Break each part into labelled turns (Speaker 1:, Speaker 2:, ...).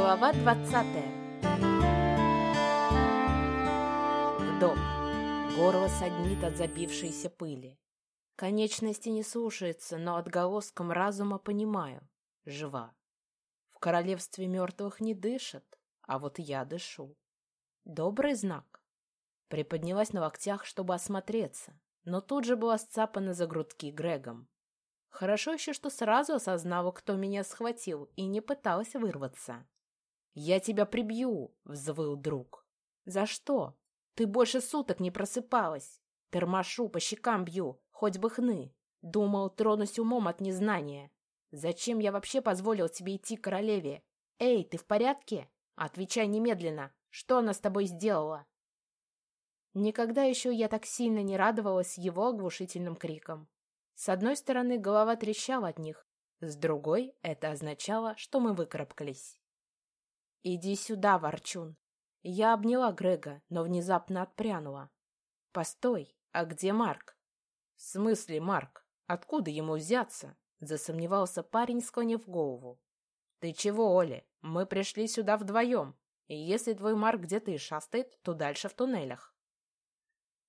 Speaker 1: Глава двадцатая. Вдох. Горло саднит от забившейся пыли. Конечности не слушаются, но отголоском разума понимаю. Жива. В королевстве мертвых не дышат, а вот я дышу. Добрый знак. Приподнялась на локтях, чтобы осмотреться, но тут же была сцапана за грудки Грегом. Хорошо еще, что сразу осознала, кто меня схватил, и не пыталась вырваться. «Я тебя прибью!» — взвыл друг. «За что? Ты больше суток не просыпалась. Термошу, по щекам бью, хоть бы хны. Думал, тронусь умом от незнания. Зачем я вообще позволил тебе идти к королеве? Эй, ты в порядке? Отвечай немедленно. Что она с тобой сделала?» Никогда еще я так сильно не радовалась его оглушительным криком. С одной стороны, голова трещала от них, с другой это означало, что мы выкарабкались. «Иди сюда, Ворчун!» Я обняла Грега, но внезапно отпрянула. «Постой, а где Марк?» «В смысле Марк? Откуда ему взяться?» Засомневался парень, склонив голову. «Ты чего, Оля? Мы пришли сюда вдвоем, и если твой Марк где-то и шастает, то дальше в туннелях».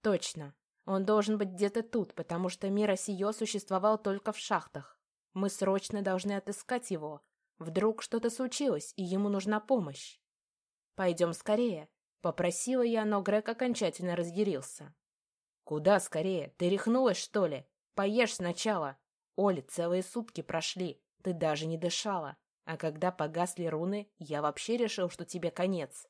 Speaker 1: «Точно. Он должен быть где-то тут, потому что мир Осиё существовал только в шахтах. Мы срочно должны отыскать его. Вдруг что-то случилось, и ему нужна помощь. «Пойдем скорее», — попросила я, но Грег окончательно разъярился. «Куда скорее? Ты рехнулась, что ли? Поешь сначала. Оля, целые сутки прошли, ты даже не дышала. А когда погасли руны, я вообще решил, что тебе конец».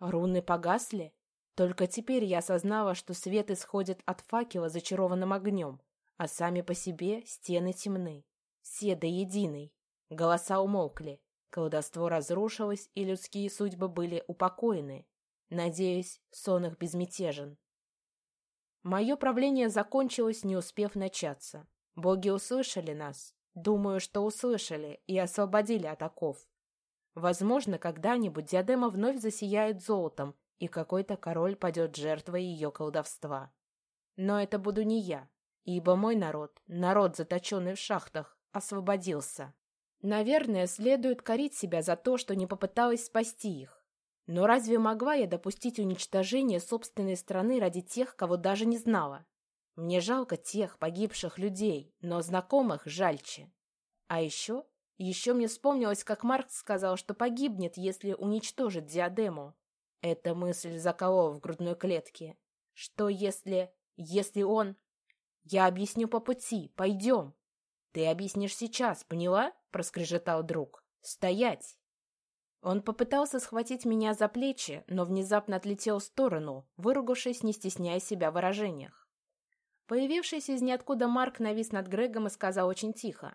Speaker 1: «Руны погасли?» Только теперь я осознала, что свет исходит от факела зачарованным огнем, а сами по себе стены темны. Все до единой. Голоса умолкли. Колдовство разрушилось, и людские судьбы были упокоены. Надеюсь, сон их безмятежен. Мое правление закончилось, не успев начаться. Боги услышали нас. Думаю, что услышали и освободили от оков. Возможно, когда-нибудь диадема вновь засияет золотом, и какой-то король падет жертвой ее колдовства. Но это буду не я, ибо мой народ, народ, заточенный в шахтах, освободился. Наверное, следует корить себя за то, что не попыталась спасти их. Но разве могла я допустить уничтожение собственной страны ради тех, кого даже не знала? Мне жалко тех погибших людей, но знакомых жальче. А еще, еще мне вспомнилось, как Маркс сказал, что погибнет, если уничтожит диадему. Эта мысль заколола в грудной клетке. Что если... если он... Я объясню по пути, пойдем. Ты объяснишь сейчас, поняла? Проскрежетал друг. Стоять! Он попытался схватить меня за плечи, но внезапно отлетел в сторону, выругавшись, не стесняя себя в выражениях. Появившийся из ниоткуда Марк навис над Грегом и сказал очень тихо.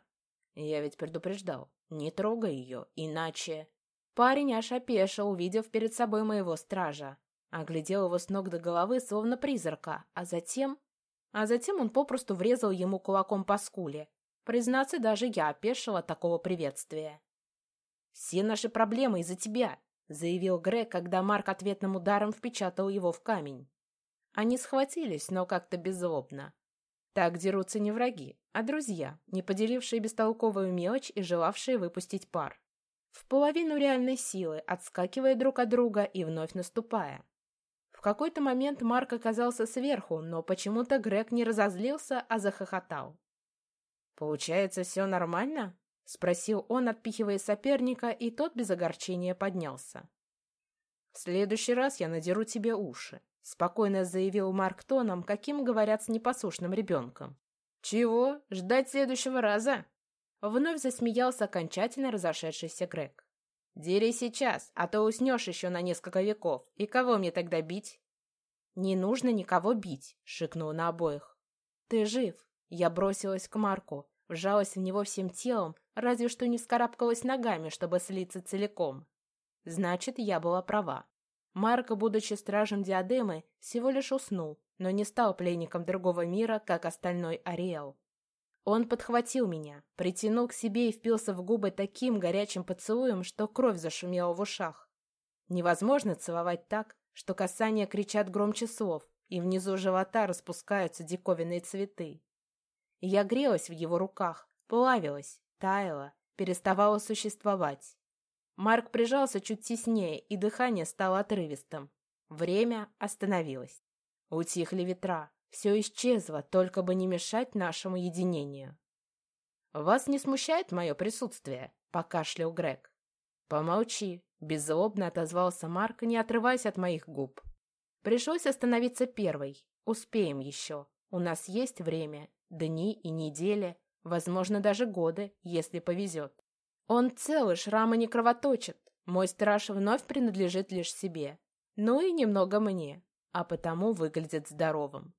Speaker 1: «Я ведь предупреждал, не трогай ее, иначе...» Парень аж опешил, увидев перед собой моего стража. Оглядел его с ног до головы, словно призрака, а затем... А затем он попросту врезал ему кулаком по скуле. Признаться, даже я опешила такого приветствия. «Все наши проблемы из-за тебя», — заявил Грег, когда Марк ответным ударом впечатал его в камень. Они схватились, но как-то беззлобно. Так дерутся не враги, а друзья, не поделившие бестолковую мелочь и желавшие выпустить пар в половину реальной силы, отскакивая друг от друга и вновь наступая. В какой-то момент Марк оказался сверху, но почему-то Грег не разозлился, а захохотал. «Получается, все нормально?» — спросил он, отпихивая соперника, и тот без огорчения поднялся. «В следующий раз я надеру тебе уши», — спокойно заявил Марк тоном, каким говорят с непослушным ребенком. «Чего? Ждать следующего раза?» Вновь засмеялся окончательно разошедшийся Грег. «Дери сейчас, а то уснешь еще на несколько веков. И кого мне тогда бить?» «Не нужно никого бить», — шикнул на обоих. «Ты жив». Я бросилась к Марку, вжалась в него всем телом, разве что не вскарабкалась ногами, чтобы слиться целиком. Значит, я была права. Марк, будучи стражем диадемы, всего лишь уснул, но не стал пленником другого мира, как остальной Ариэл. Он подхватил меня, притянул к себе и впился в губы таким горячим поцелуем, что кровь зашумела в ушах. Невозможно целовать так, что касания кричат громче слов, и внизу живота распускаются диковинные цветы. Я грелась в его руках, плавилась, таяла, переставала существовать. Марк прижался чуть теснее, и дыхание стало отрывистым. Время остановилось. Утихли ветра. Все исчезло, только бы не мешать нашему единению. «Вас не смущает мое присутствие?» — покашлял Грег. «Помолчи», — беззлобно отозвался Марк, не отрываясь от моих губ. Пришлось остановиться первой. Успеем еще. У нас есть время, дни и недели, возможно, даже годы, если повезет. Он целый, шрамы не кровоточат. Мой страж вновь принадлежит лишь себе. Ну и немного мне, а потому выглядит здоровым.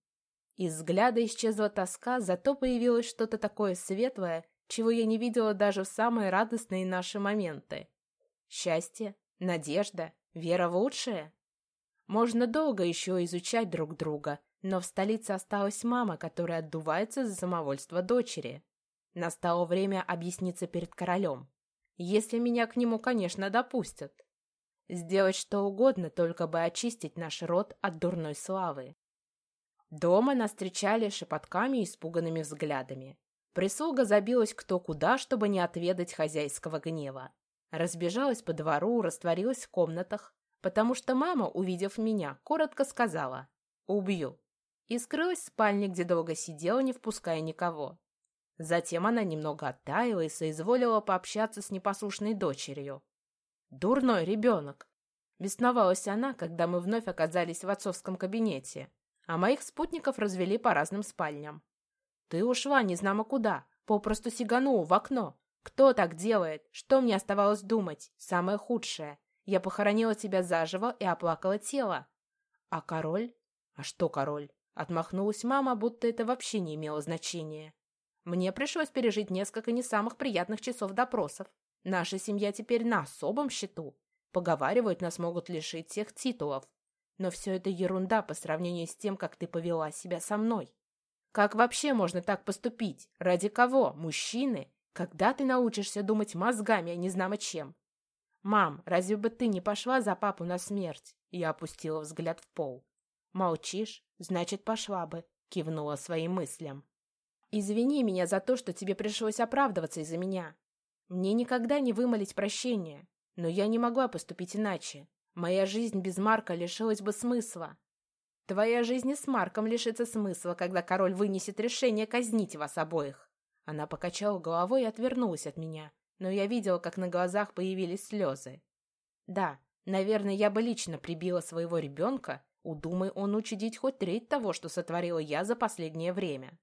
Speaker 1: Из взгляда исчезла тоска, зато появилось что-то такое светлое, чего я не видела даже в самые радостные наши моменты. Счастье, надежда, вера в лучшее. Можно долго еще изучать друг друга, но в столице осталась мама, которая отдувается за самовольство дочери. Настало время объясниться перед королем. Если меня к нему, конечно, допустят. Сделать что угодно, только бы очистить наш род от дурной славы. Дома нас встречали шепотками и испуганными взглядами. Прислуга забилась кто куда, чтобы не отведать хозяйского гнева. Разбежалась по двору, растворилась в комнатах, потому что мама, увидев меня, коротко сказала «Убью» и скрылась в спальне, где долго сидела, не впуская никого. Затем она немного оттаяла и соизволила пообщаться с непослушной дочерью. «Дурной ребенок!» Бесновалась она, когда мы вновь оказались в отцовском кабинете, а моих спутников развели по разным спальням. «Ты ушла незнамо куда, попросту сиганула в окно. Кто так делает? Что мне оставалось думать? Самое худшее. Я похоронила тебя заживо и оплакала тело. А король? А что король? Отмахнулась мама, будто это вообще не имело значения. Мне пришлось пережить несколько не самых приятных часов допросов. Наша семья теперь на особом счету. Поговаривают, нас могут лишить всех титулов. Но все это ерунда по сравнению с тем, как ты повела себя со мной. Как вообще можно так поступить? Ради кого? Мужчины? Когда ты научишься думать мозгами, а не знамо чем? Мам, разве бы ты не пошла за папу на смерть? Я опустила взгляд в пол. Молчишь? Значит, пошла бы, кивнула своим мыслям. Извини меня за то, что тебе пришлось оправдываться из-за меня. Мне никогда не вымолить прощения, но я не могла поступить иначе. Моя жизнь без Марка лишилась бы смысла. Твоя жизнь с Марком лишится смысла, когда король вынесет решение казнить вас обоих. Она покачала головой и отвернулась от меня, но я видела, как на глазах появились слезы. Да, наверное, я бы лично прибила своего ребенка, удумай он учудить хоть треть того, что сотворила я за последнее время.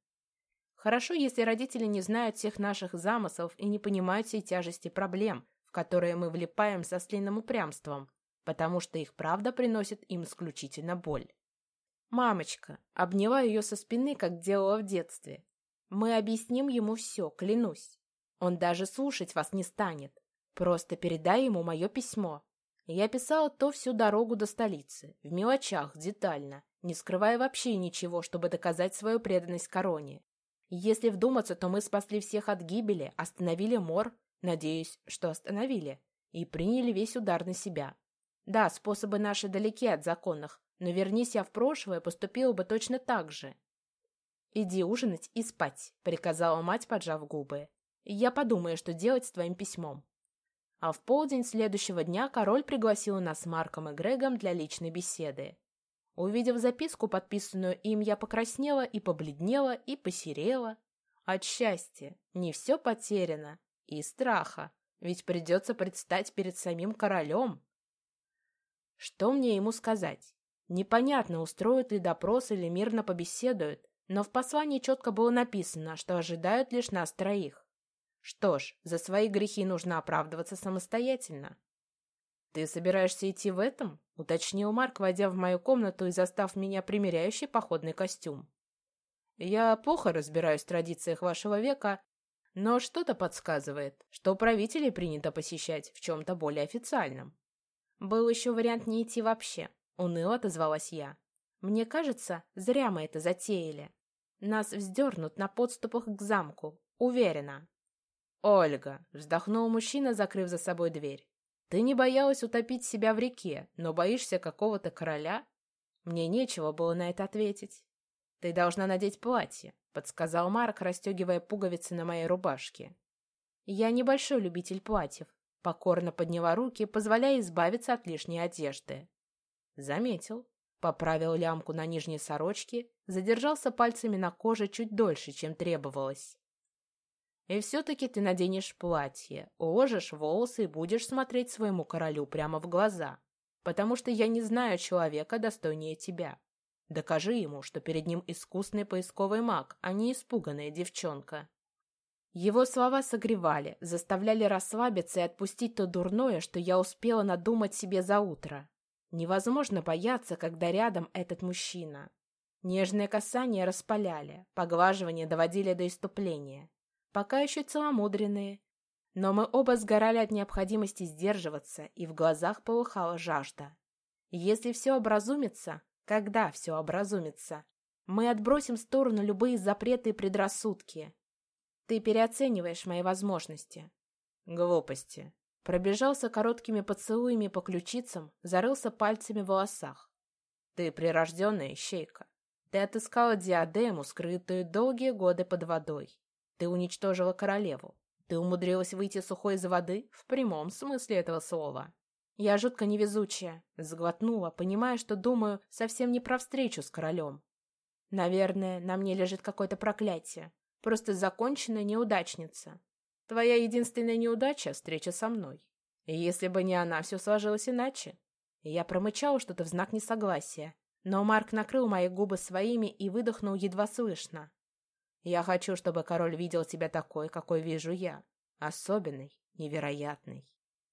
Speaker 1: Хорошо, если родители не знают всех наших замыслов и не понимают всей тяжести проблем, в которые мы влипаем со слинным упрямством, потому что их правда приносит им исключительно боль. «Мамочка!» — обняла ее со спины, как делала в детстве. «Мы объясним ему все, клянусь. Он даже слушать вас не станет. Просто передай ему мое письмо». Я писала то всю дорогу до столицы, в мелочах, детально, не скрывая вообще ничего, чтобы доказать свою преданность короне. Если вдуматься, то мы спасли всех от гибели, остановили мор, надеюсь, что остановили, и приняли весь удар на себя. Да, способы наши далеки от законных, но вернись я в прошлое, поступила бы точно так же. «Иди ужинать и спать», — приказала мать, поджав губы. «Я подумаю, что делать с твоим письмом». А в полдень следующего дня король пригласил нас с Марком и Грегом для личной беседы. Увидев записку, подписанную им, я покраснела и побледнела, и посерела. От счастья. Не все потеряно. И страха. Ведь придется предстать перед самим королем. Что мне ему сказать? Непонятно, устроят ли допрос или мирно побеседуют, но в послании четко было написано, что ожидают лишь нас троих. Что ж, за свои грехи нужно оправдываться самостоятельно. «Ты собираешься идти в этом?» — уточнил Марк, войдя в мою комнату и застав меня примеряющий походный костюм. «Я плохо разбираюсь в традициях вашего века, но что-то подсказывает, что правителей принято посещать в чем-то более официальном». «Был еще вариант не идти вообще», — уныло отозвалась я. «Мне кажется, зря мы это затеяли. Нас вздернут на подступах к замку, уверена». «Ольга!» — вздохнул мужчина, закрыв за собой дверь. Ты не боялась утопить себя в реке, но боишься какого-то короля? Мне нечего было на это ответить. Ты должна надеть платье, подсказал Марк, расстегивая пуговицы на моей рубашке. Я небольшой любитель платьев, Покорно подняла руки, позволяя избавиться от лишней одежды. Заметил. Поправил лямку на нижней сорочке, задержался пальцами на коже чуть дольше, чем требовалось. И все-таки ты наденешь платье, уложишь волосы и будешь смотреть своему королю прямо в глаза, потому что я не знаю человека достойнее тебя. Докажи ему, что перед ним искусный поисковый маг, а не испуганная девчонка. Его слова согревали, заставляли расслабиться и отпустить то дурное, что я успела надумать себе за утро. Невозможно бояться, когда рядом этот мужчина. Нежные касания распаляли, поглаживания доводили до иступления. Пока еще целомудренные. Но мы оба сгорали от необходимости сдерживаться, и в глазах полыхала жажда. Если все образумится, когда все образумится, мы отбросим в сторону любые запреты и предрассудки, ты переоцениваешь мои возможности. Глупости. Пробежался короткими поцелуями по ключицам, зарылся пальцами в волосах. Ты прирожденная ищейка. Ты отыскала диадему, скрытую долгие годы под водой. Ты уничтожила королеву. Ты умудрилась выйти сухой из воды в прямом смысле этого слова. Я жутко невезучая, сглотнула, понимая, что думаю совсем не про встречу с королем. Наверное, на мне лежит какое-то проклятие, Просто законченная неудачница. Твоя единственная неудача — встреча со мной. И если бы не она, все сложилось иначе. Я промычал что-то в знак несогласия, но Марк накрыл мои губы своими и выдохнул едва слышно. Я хочу, чтобы король видел тебя такой, какой вижу я. Особенный, невероятный.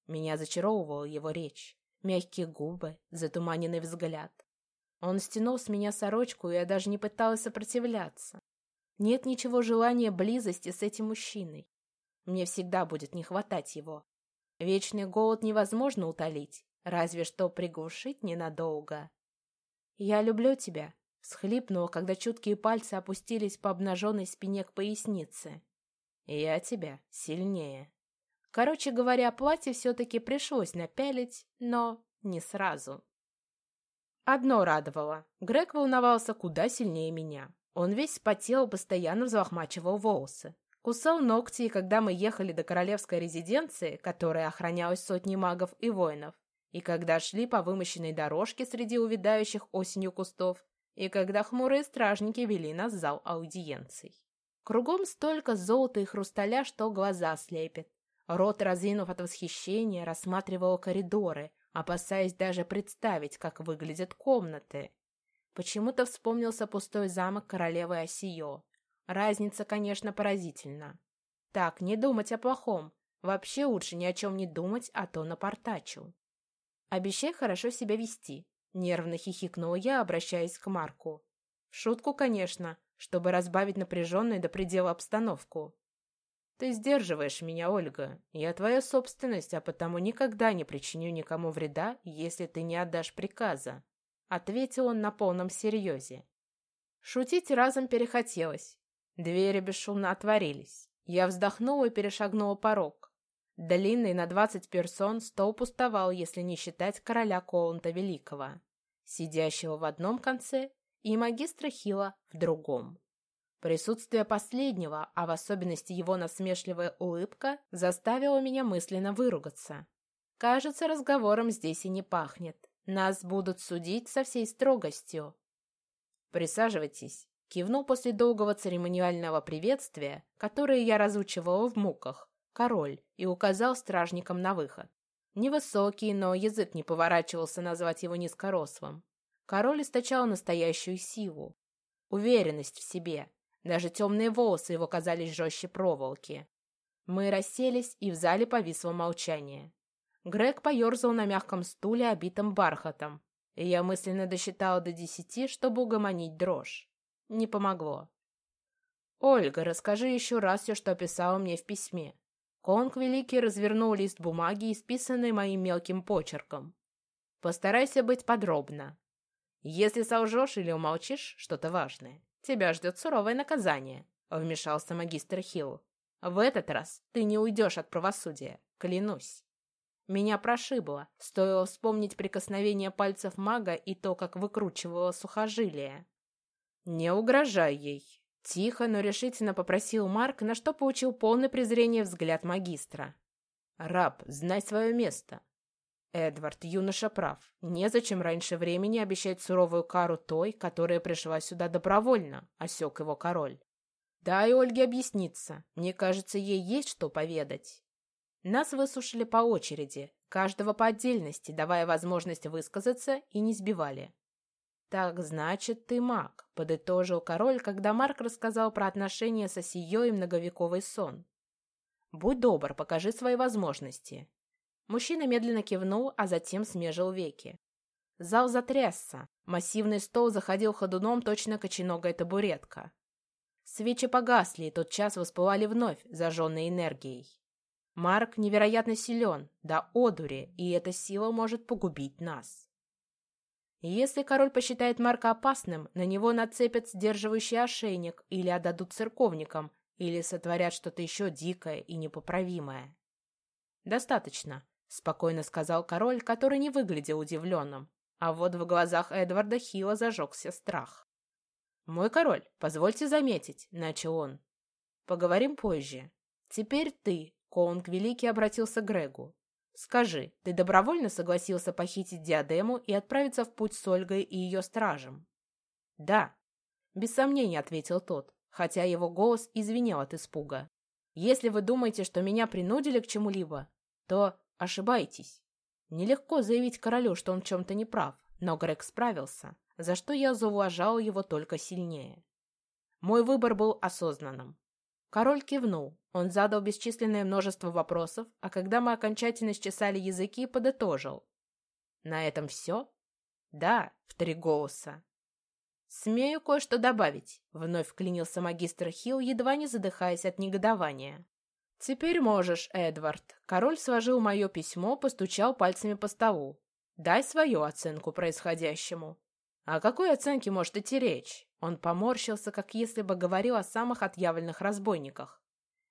Speaker 1: Меня зачаровывала его речь. Мягкие губы, затуманенный взгляд. Он стянул с меня сорочку, и я даже не пыталась сопротивляться. Нет ничего желания близости с этим мужчиной. Мне всегда будет не хватать его. Вечный голод невозможно утолить, разве что приглушить ненадолго. «Я люблю тебя», — всхлипнула, когда чуткие пальцы опустились по обнаженной спине к пояснице. «Я тебя сильнее». Короче говоря, платье все-таки пришлось напялить, но не сразу. Одно радовало. Грег волновался куда сильнее меня. Он весь спотел, постоянно взлохмачивал волосы. Кусал ногти, и когда мы ехали до королевской резиденции, которая охранялась сотней магов и воинов, и когда шли по вымощенной дорожке среди увядающих осенью кустов, и когда хмурые стражники вели нас в зал аудиенций. Кругом столько золота и хрусталя, что глаза слепит. Рот, разинув от восхищения, рассматривал коридоры, опасаясь даже представить, как выглядят комнаты. Почему-то вспомнился пустой замок королевы Осиё. Разница, конечно, поразительна. Так, не думать о плохом. Вообще лучше ни о чем не думать, а то напортачу. Обещай хорошо себя вести. Нервно хихикнула я, обращаясь к Марку. В шутку, конечно, чтобы разбавить напряженную до предела обстановку. Ты сдерживаешь меня, Ольга. Я твоя собственность, а потому никогда не причиню никому вреда, если ты не отдашь приказа ответил он на полном серьезе. Шутить разом перехотелось. Двери бесшумно отворились. Я вздохнула и перешагнула порог. Длинный на двадцать персон стол пустовал, если не считать короля Колунта Великого, сидящего в одном конце, и магистра Хила в другом. Присутствие последнего, а в особенности его насмешливая улыбка, заставило меня мысленно выругаться. Кажется, разговором здесь и не пахнет. Нас будут судить со всей строгостью. Присаживайтесь. Кивнул после долгого церемониального приветствия, которое я разучивала в муках, король, и указал стражникам на выход. Невысокий, но язык не поворачивался назвать его низкорослым. Король источал настоящую силу, уверенность в себе. Даже темные волосы его казались жестче проволоки. Мы расселись, и в зале повисло молчание. Грег поерзал на мягком стуле, обитом бархатом, и я мысленно досчитала до десяти, чтобы угомонить дрожь. Не помогло. «Ольга, расскажи еще раз все, что описала мне в письме». Конг Великий развернул лист бумаги, исписанный моим мелким почерком. «Постарайся быть подробно. Если солжешь или умолчишь что-то важное, тебя ждет суровое наказание», — вмешался магистр Хилл. «В этот раз ты не уйдешь от правосудия, клянусь». Меня прошибло, стоило вспомнить прикосновение пальцев мага и то, как выкручивало сухожилие. «Не угрожай ей!» Тихо, но решительно попросил Марк, на что получил полное презрение взгляд магистра. Раб, знай свое место. Эдвард, юноша прав. Незачем раньше времени обещать суровую кару той, которая пришла сюда добровольно, осек его король. Дай Ольге объясниться. Мне кажется, ей есть что поведать. Нас выслушали по очереди, каждого по отдельности, давая возможность высказаться и не сбивали. «Так, значит, ты маг», — подытожил король, когда Марк рассказал про отношения со Сиё и многовековый сон. «Будь добр, покажи свои возможности». Мужчина медленно кивнул, а затем смежил веки. Зал затрясся. Массивный стол заходил ходуном, точно коченогая табуретка. Свечи погасли, и тот час воспылали вновь, зажженной энергией. Марк невероятно силен, да одури, и эта сила может погубить нас. Если король посчитает Марка опасным, на него нацепят сдерживающий ошейник или отдадут церковникам, или сотворят что-то еще дикое и непоправимое. «Достаточно», — спокойно сказал король, который не выглядел удивленным, а вот в глазах Эдварда Хилла зажегся страх. «Мой король, позвольте заметить», — начал он. «Поговорим позже. Теперь ты», — Коунг Великий обратился к Грегу. «Скажи, ты добровольно согласился похитить диадему и отправиться в путь с Ольгой и ее стражем?» «Да», — без сомнения ответил тот хотя его голос извинял от испуга. «Если вы думаете, что меня принудили к чему-либо, то ошибаетесь. Нелегко заявить королю, что он в чем-то не прав, но Грег справился, за что я зауважал его только сильнее. Мой выбор был осознанным. Король кивнул. Он задал бесчисленное множество вопросов, а когда мы окончательно счесали языки, подытожил. «На этом все?» «Да», в три голоса. «Смею кое-что добавить», — вновь вклинился магистр Хилл, едва не задыхаясь от негодования. «Теперь можешь, Эдвард». Король сложил мое письмо, постучал пальцами по столу. «Дай свою оценку происходящему». «О какой оценке может идти речь?» Он поморщился, как если бы говорил о самых отъявленных разбойниках.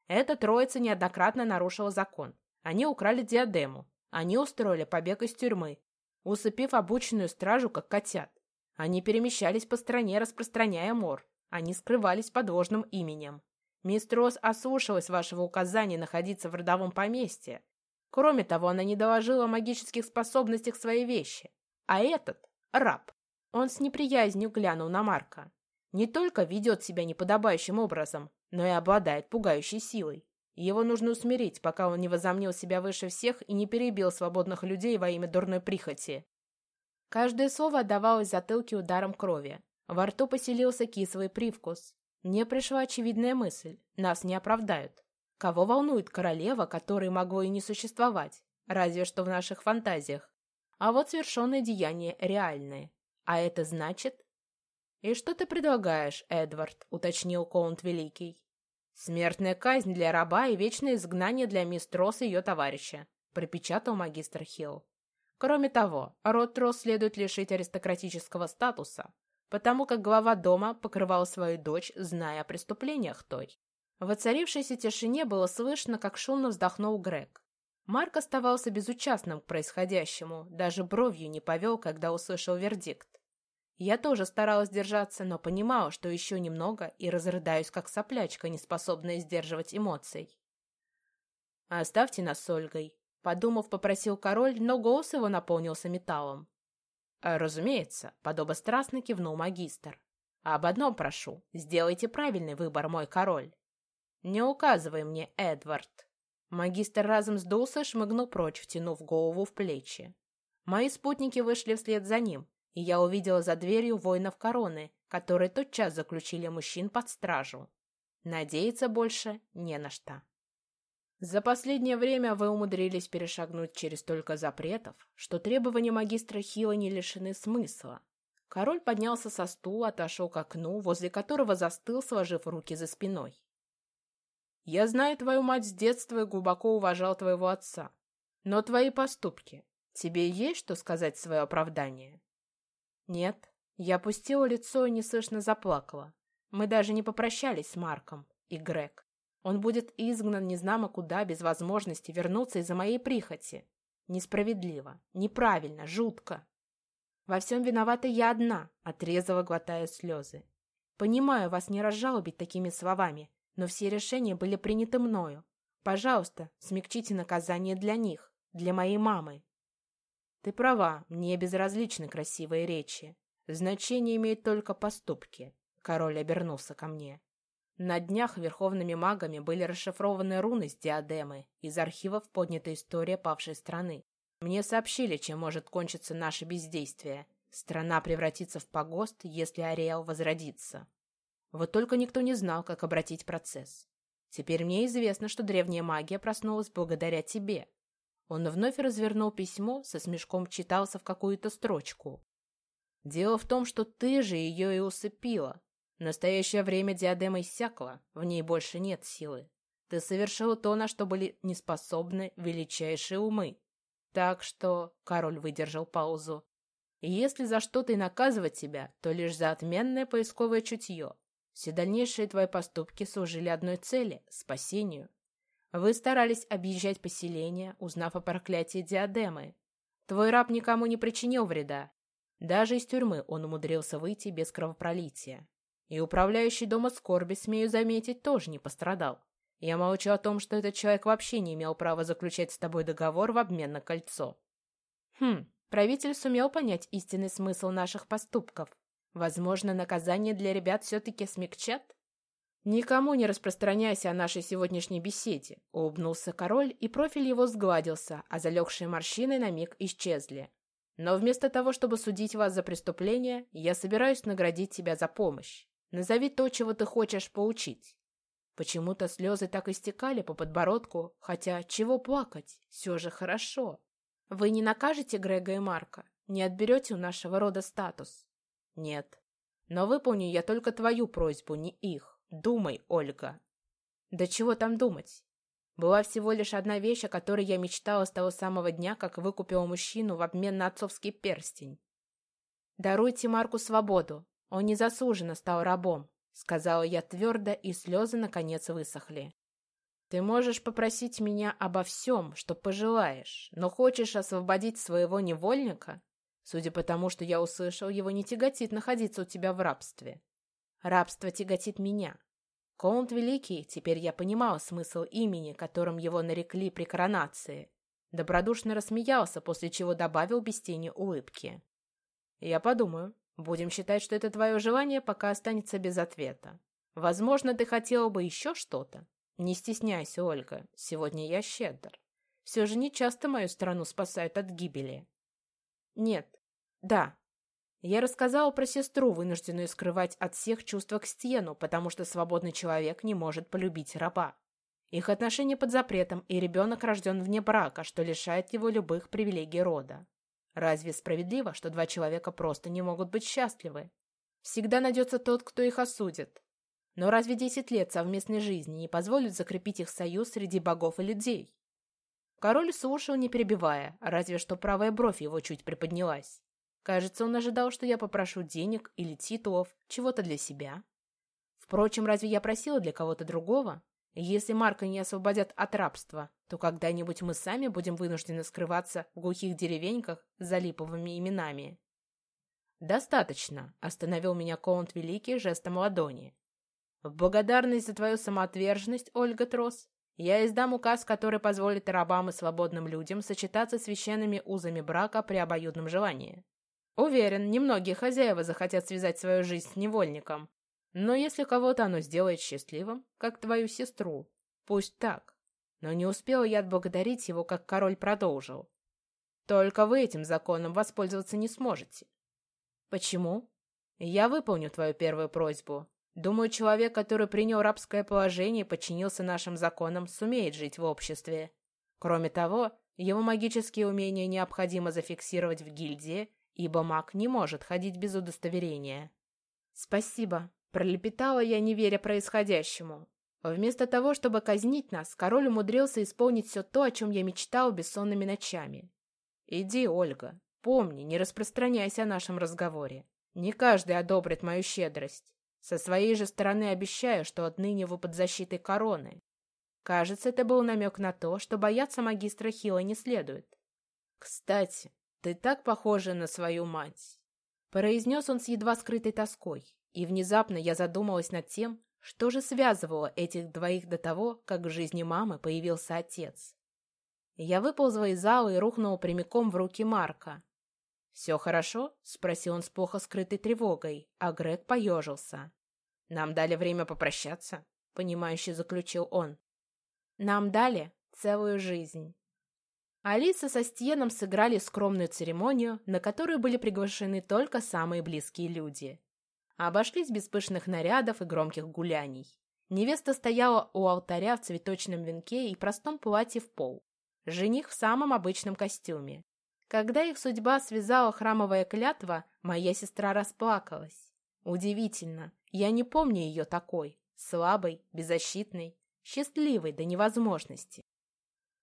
Speaker 1: Эта троица неоднократно нарушила закон. Они украли диадему. Они устроили побег из тюрьмы, усыпив обученную стражу, как котят. Они перемещались по стране, распространяя мор. Они скрывались под ложным именем. Мистрос ослушалась вашего указания находиться в родовом поместье. Кроме того, она не доложила о магических способностях своей вещи. А этот — раб. Он с неприязнью глянул на Марка. Не только ведет себя неподобающим образом, но и обладает пугающей силой. Его нужно усмирить, пока он не возомнил себя выше всех и не перебил свободных людей во имя дурной прихоти. Каждое слово отдавалось затылке ударом крови. Во рту поселился кислый привкус. Мне пришла очевидная мысль. Нас не оправдают. Кого волнует королева, которой могло и не существовать? Разве что в наших фантазиях. А вот совершенные деяния реальные. А это значит... «И что ты предлагаешь, Эдвард?» — уточнил Коунт Великий. «Смертная казнь для раба и вечное изгнание для мисс Тросс и ее товарища», — припечатал магистр Хилл. Кроме того, род Трос следует лишить аристократического статуса, потому как глава дома покрывал свою дочь, зная о преступлениях той. В воцарившейся тишине было слышно, как шумно вздохнул Грег. Марк оставался безучастным к происходящему, даже бровью не повел, когда услышал вердикт. Я тоже старалась держаться, но понимала, что еще немного и разрыдаюсь, как соплячка, не способная сдерживать эмоций. «Оставьте нас с Ольгой», Подумав, попросил король, но голос его наполнился металлом. «Э, «Разумеется», — подобострастно кивнул магистр. «Об одном прошу. Сделайте правильный выбор, мой король». «Не указывай мне, Эдвард». Магистр разом сдулся шмыгнул прочь, втянув голову в плечи. Мои спутники вышли вслед за ним, и я увидела за дверью воинов короны, которые тотчас заключили мужчин под стражу. Надеяться больше не на что. За последнее время вы умудрились перешагнуть через столько запретов, что требования магистра Хила не лишены смысла. Король поднялся со стула, отошел к окну, возле которого застыл, сложив руки за спиной. «Я знаю твою мать с детства и глубоко уважал твоего отца. Но твои поступки, тебе есть что сказать в свое оправдание?» «Нет». Я опустила лицо и неслышно заплакала. Мы даже не попрощались с Марком и Грег. Он будет изгнан незнамо куда, без возможности вернуться из-за моей прихоти. Несправедливо, неправильно, жутко. Во всем виновата я одна, отрезала, глотая слезы. Понимаю, вас не разжалобить такими словами, но все решения были приняты мною. Пожалуйста, смягчите наказание для них, для моей мамы. Ты права, мне безразличны красивые речи. Значение имеют только поступки. Король обернулся ко мне. На днях верховными магами были расшифрованы руны с диадемы. Из архивов поднята история павшей страны. Мне сообщили, чем может кончиться наше бездействие. Страна превратится в погост, если Ариэл возродится. Вот только никто не знал, как обратить процесс. Теперь мне известно, что древняя магия проснулась благодаря тебе. Он вновь развернул письмо, со смешком читался в какую-то строчку. Дело в том, что ты же ее и усыпила. В настоящее время диадема иссякла, в ней больше нет силы. Ты совершила то, на что были неспособны величайшие умы. Так что король выдержал паузу. Если за что-то и наказывать тебя, то лишь за отменное поисковое чутье. Все дальнейшие твои поступки служили одной цели — спасению. Вы старались объезжать поселение, узнав о проклятии диадемы. Твой раб никому не причинил вреда. Даже из тюрьмы он умудрился выйти без кровопролития. И управляющий дома скорби, смею заметить, тоже не пострадал. Я молчу о том, что этот человек вообще не имел права заключать с тобой договор в обмен на кольцо. Хм, правитель сумел понять истинный смысл наших поступков. Возможно, наказание для ребят все-таки смягчат? «Никому не распространяйся о нашей сегодняшней беседе», — улыбнулся король, и профиль его сгладился, а залегшие морщины на миг исчезли. «Но вместо того, чтобы судить вас за преступление, я собираюсь наградить тебя за помощь. Назови то, чего ты хочешь поучить». Почему-то слезы так истекали по подбородку, хотя чего плакать, все же хорошо. «Вы не накажете Грега и Марка? Не отберете у нашего рода статус?» «Нет. Но выполню я только твою просьбу, не их. Думай, Ольга. Да чего там думать? Была всего лишь одна вещь, о которой я мечтала с того самого дня, как выкупила мужчину в обмен на отцовский перстень. «Даруйте Марку свободу. Он незаслуженно стал рабом», — сказала я твердо, и слезы наконец высохли. «Ты можешь попросить меня обо всем, что пожелаешь, но хочешь освободить своего невольника? Судя по тому, что я услышал, его не тяготит находиться у тебя в рабстве. Рабство тяготит меня. Коунт Великий, теперь я понимал смысл имени, которым его нарекли при коронации. Добродушно рассмеялся, после чего добавил без тени улыбки. Я подумаю. Будем считать, что это твое желание пока останется без ответа. Возможно, ты хотела бы еще что-то. Не стесняйся, Ольга. Сегодня я щедр. Все же не часто мою страну спасают от гибели. Нет. Да, я рассказала про сестру, вынужденную скрывать от всех чувства к Стену, потому что свободный человек не может полюбить раба. Их отношения под запретом, и ребенок рожден вне брака, что лишает его любых привилегий рода. Разве справедливо, что два человека просто не могут быть счастливы? Всегда найдется тот, кто их осудит. Но разве десять лет совместной жизни не позволят закрепить их союз среди богов и людей? Король слушал, не перебивая, разве что правая бровь его чуть приподнялась. Кажется, он ожидал, что я попрошу денег или титулов, чего-то для себя. Впрочем, разве я просила для кого-то другого? Если Марка не освободят от рабства, то когда-нибудь мы сами будем вынуждены скрываться в глухих деревеньках за липовыми именами. «Достаточно», — остановил меня Коунт Великий жестом ладони. «В благодарность за твою самоотверженность, Ольга Трос, я издам указ, который позволит рабам и свободным людям сочетаться священными узами брака при обоюдном желании. Уверен, немногие хозяева захотят связать свою жизнь с невольником. Но если кого-то оно сделает счастливым, как твою сестру, пусть так. Но не успел я отблагодарить его, как король продолжил. Только вы этим законом воспользоваться не сможете. Почему? Я выполню твою первую просьбу. Думаю, человек, который принял рабское положение и подчинился нашим законам, сумеет жить в обществе. Кроме того, его магические умения необходимо зафиксировать в гильдии ибо маг не может ходить без удостоверения. «Спасибо», — пролепетала я, не веря происходящему. Вместо того, чтобы казнить нас, король умудрился исполнить все то, о чем я мечтал бессонными ночами. «Иди, Ольга, помни, не распространяйся о нашем разговоре. Не каждый одобрит мою щедрость. Со своей же стороны обещаю, что отныне вы под защитой короны. Кажется, это был намек на то, что бояться магистра Хила не следует. Кстати, «Ты так похожа на свою мать!» Произнес он с едва скрытой тоской, и внезапно я задумалась над тем, Что же связывало этих двоих до того, как в жизни мамы появился отец? Я выползла из зала и рухнула прямиком в руки Марка. «Все хорошо?» — спросил он с плохо скрытой тревогой, а Грег поежился. «Нам дали время попрощаться?» — понимающе заключил он. «Нам дали целую жизнь». Алиса со Стьеном сыграли скромную церемонию, на которую были приглашены только самые близкие люди. Обошлись без пышных нарядов и громких гуляний. Невеста стояла у алтаря в цветочном венке и простом платье в пол. Жених в самом обычном костюме. Когда их судьба связала храмовая клятва, моя сестра расплакалась. Удивительно, я не помню ее такой, слабой, беззащитной, счастливой до невозможности.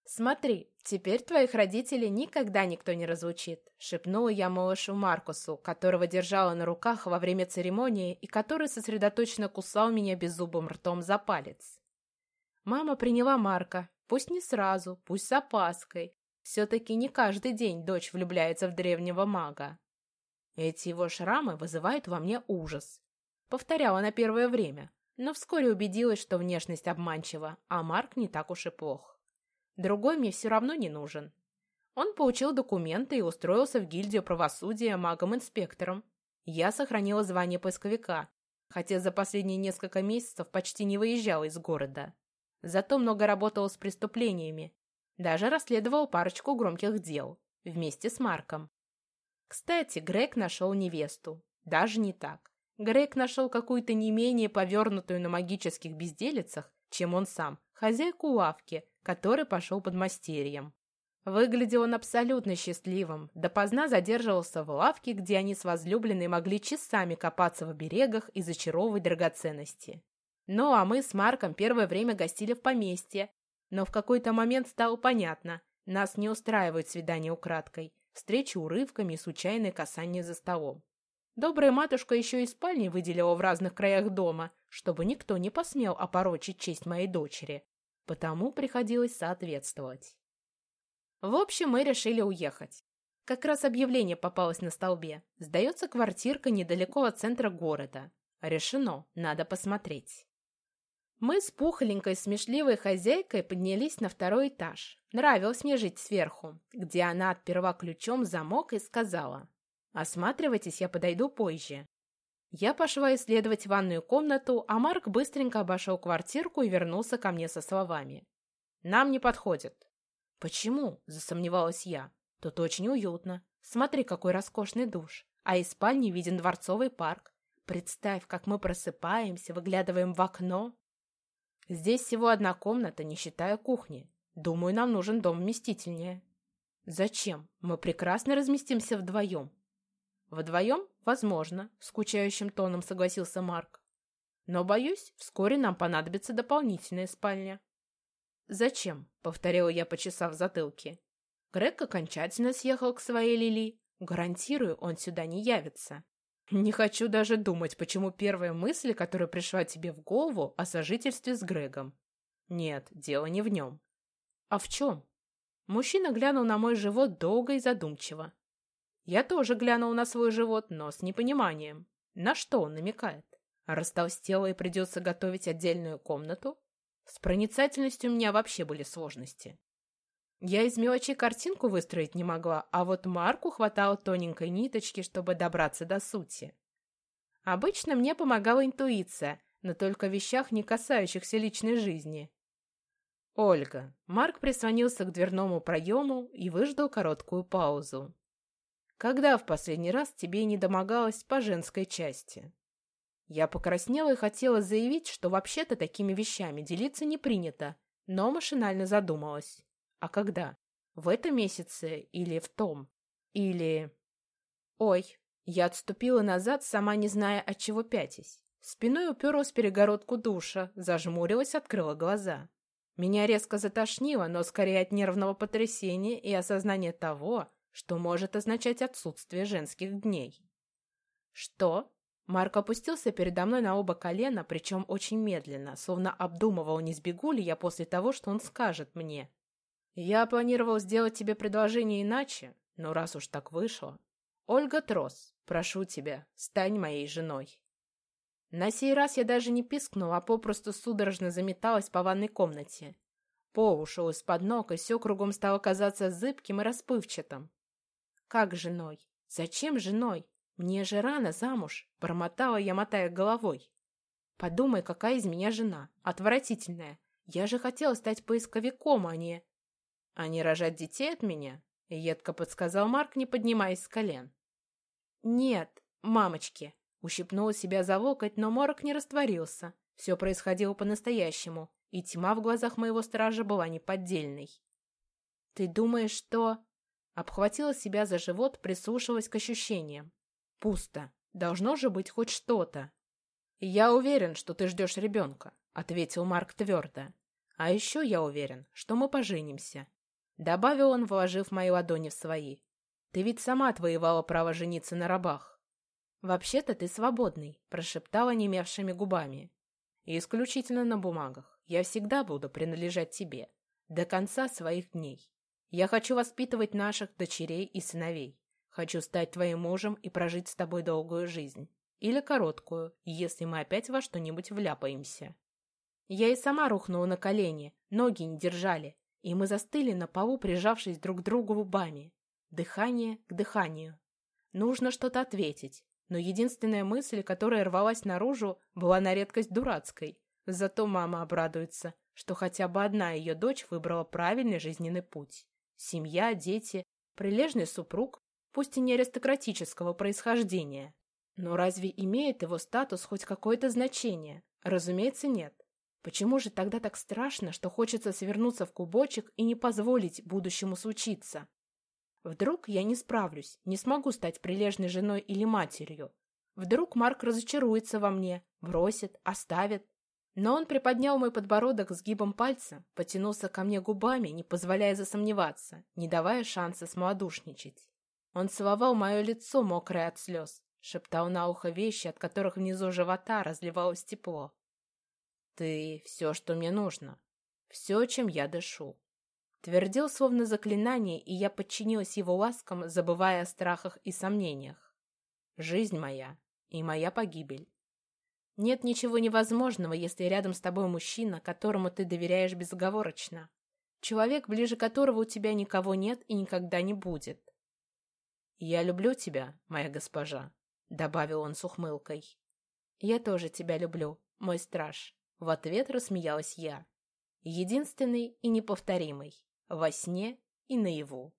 Speaker 1: «Смотри, теперь твоих родителей никогда никто не разлучит», — шепнула я малышу Маркусу, которого держала на руках во время церемонии и который сосредоточенно кусал меня беззубым ртом за палец. Мама приняла Марка, пусть не сразу, пусть с опаской. Все-таки не каждый день дочь влюбляется в древнего мага. Эти его шрамы вызывают во мне ужас. Повторяла на первое время, но вскоре убедилась, что внешность обманчива, а Марк не так уж и плох. Другой мне все равно не нужен. Он получил документы и устроился в гильдию правосудия магом-инспектором. Я сохранила звание поисковика, хотя за последние несколько месяцев почти не выезжала из города. Зато много работала с преступлениями. Даже расследовал парочку громких дел. Вместе с Марком. Кстати, Грег нашел невесту. Даже не так. Грег нашел какую-то не менее повернутую на магических безделицах, чем он сам, хозяйку лавки, который пошел под мастерьем. Выглядел он абсолютно счастливым, допоздна задерживался в лавке, где они с возлюбленной могли часами копаться в берегах и зачаровывать драгоценности. Ну, а мы с Марком первое время гостили в поместье, но в какой-то момент стало понятно, нас не устраивают свидания украдкой, встречи урывками и случайное касание за столом. Добрая матушка еще и спальни выделила в разных краях дома, чтобы никто не посмел опорочить честь моей дочери, потому приходилось соответствовать. В общем, мы решили уехать. Как раз объявление попалось на столбе. Сдается квартирка недалеко от центра города. Решено, надо посмотреть. Мы с пухоленькой смешливой хозяйкой поднялись на второй этаж. Нравилось мне жить сверху, где она отперла ключом замок и сказала, «Осматривайтесь, я подойду позже». Я пошла исследовать ванную комнату, а Марк быстренько обошел квартирку и вернулся ко мне со словами. «Нам не подходит». «Почему?» – засомневалась я. «Тут очень уютно. Смотри, какой роскошный душ. А из спальни виден дворцовый парк. Представь, как мы просыпаемся, выглядываем в окно. Здесь всего одна комната, не считая кухни. Думаю, нам нужен дом вместительнее». «Зачем? Мы прекрасно разместимся вдвоем. «Вдвоем? Возможно», — скучающим тоном согласился Марк. «Но, боюсь, вскоре нам понадобится дополнительная спальня». «Зачем?» — повторила я, почесав затылки. Грег окончательно съехал к своей Лили. Гарантирую, он сюда не явится. Не хочу даже думать, почему первая мысль, которая пришла тебе в голову, о сожительстве с Грегом. Нет, дело не в нем. А в чем? Мужчина глянул на мой живот долго и задумчиво. Я тоже глянул на свой живот, но с непониманием. На что он намекает? Растолстела и придется готовить отдельную комнату? С проницательностью у меня вообще были сложности. Я из мелочей картинку выстроить не могла, а вот Марку хватало тоненькой ниточки, чтобы добраться до сути. Обычно мне помогала интуиция, но только в вещах, не касающихся личной жизни. «Ольга». Марк прислонился к дверному проему и выждал короткую паузу. Когда в последний раз тебе не домогалась по женской части? Я покраснела и хотела заявить, что вообще-то такими вещами делиться не принято, но машинально задумалась. А когда? В этом месяце или в том? Или... Ой, я отступила назад, сама не зная, от чего пятись. Спиной уперлась в перегородку душа, зажмурилась, открыла глаза. Меня резко затошнило, но скорее от нервного потрясения и осознания того, что может означать отсутствие женских дней. «Что?» Марк опустился передо мной на оба колена, причем очень медленно, словно обдумывал, не сбегу ли я после того, что он скажет мне. «Я планировал сделать тебе предложение иначе, но раз уж так вышло. Ольга Трос, прошу тебя, стань моей женой». На сей раз я даже не пискнула, а попросту судорожно заметалась по ванной комнате. Пол ушел из-под ног, и все кругом стало казаться зыбким и расплывчатым. Как женой? Зачем женой? Мне же рано замуж, бормотала я, мотая головой. Подумай, какая из меня жена. Отвратительная. Я же хотела стать поисковиком, а не... А не рожать детей от меня? Едко подсказал Марк, не поднимаясь с колен. Нет, мамочки. Ущипнула себя за локоть, но морок не растворился. Все происходило по-настоящему, и тьма в глазах моего стража была неподдельной. «Ты думаешь, что...» Обхватила себя за живот, прислушалась к ощущениям. «Пусто. Должно же быть хоть что-то». «Я уверен, что ты ждешь ребенка», — ответил Марк твердо. «А еще я уверен, что мы поженимся», — добавил он, вложив мои ладони в свои. «Ты ведь сама отвоевала право жениться на рабах». «Вообще-то ты свободный», — прошептала немевшими губами. «И исключительно на бумагах. Я всегда буду принадлежать тебе. До конца своих дней. Я хочу воспитывать наших дочерей и сыновей. Хочу стать твоим мужем и прожить с тобой долгую жизнь. Или короткую, если мы опять во что-нибудь вляпаемся. Я и сама рухнула на колени, ноги не держали, и мы застыли на полу, прижавшись друг к другу губами. Дыхание к дыханию. Нужно что-то ответить, но единственная мысль, которая рвалась наружу, была на редкость дурацкой. Зато мама обрадуется, что хотя бы одна ее дочь выбрала правильный жизненный путь. Семья, дети, прилежный супруг, пусть и не аристократического происхождения. Но разве имеет его статус хоть какое-то значение? Разумеется, нет. Почему же тогда так страшно, что хочется свернуться в клубочек и не позволить будущему случиться? Вдруг я не справлюсь, не смогу стать прилежной женой или матерью. Вдруг Марк разочаруется во мне, бросит, оставит. Но он приподнял мой подбородок сгибом пальца, потянулся ко мне губами, не позволяя засомневаться, не давая шанса смолодушничать. Он целовал мое лицо, мокрое от слез, шептал на ухо вещи, от которых внизу живота разливалось тепло. «Ты — все, что мне нужно, все, чем я дышу». Твердил словно заклинание, и я подчинилась его ласкам, забывая о страхах и сомнениях. «Жизнь моя и моя погибель». Нет ничего невозможного, если рядом с тобой мужчина, которому ты доверяешь безоговорочно. Человек, ближе которого у тебя никого нет и никогда не будет. «Я люблю тебя, моя госпожа», — добавил он с ухмылкой. «Я тоже тебя люблю, мой страж», — в ответ рассмеялась я. Единственный и неповторимый, во сне и наяву.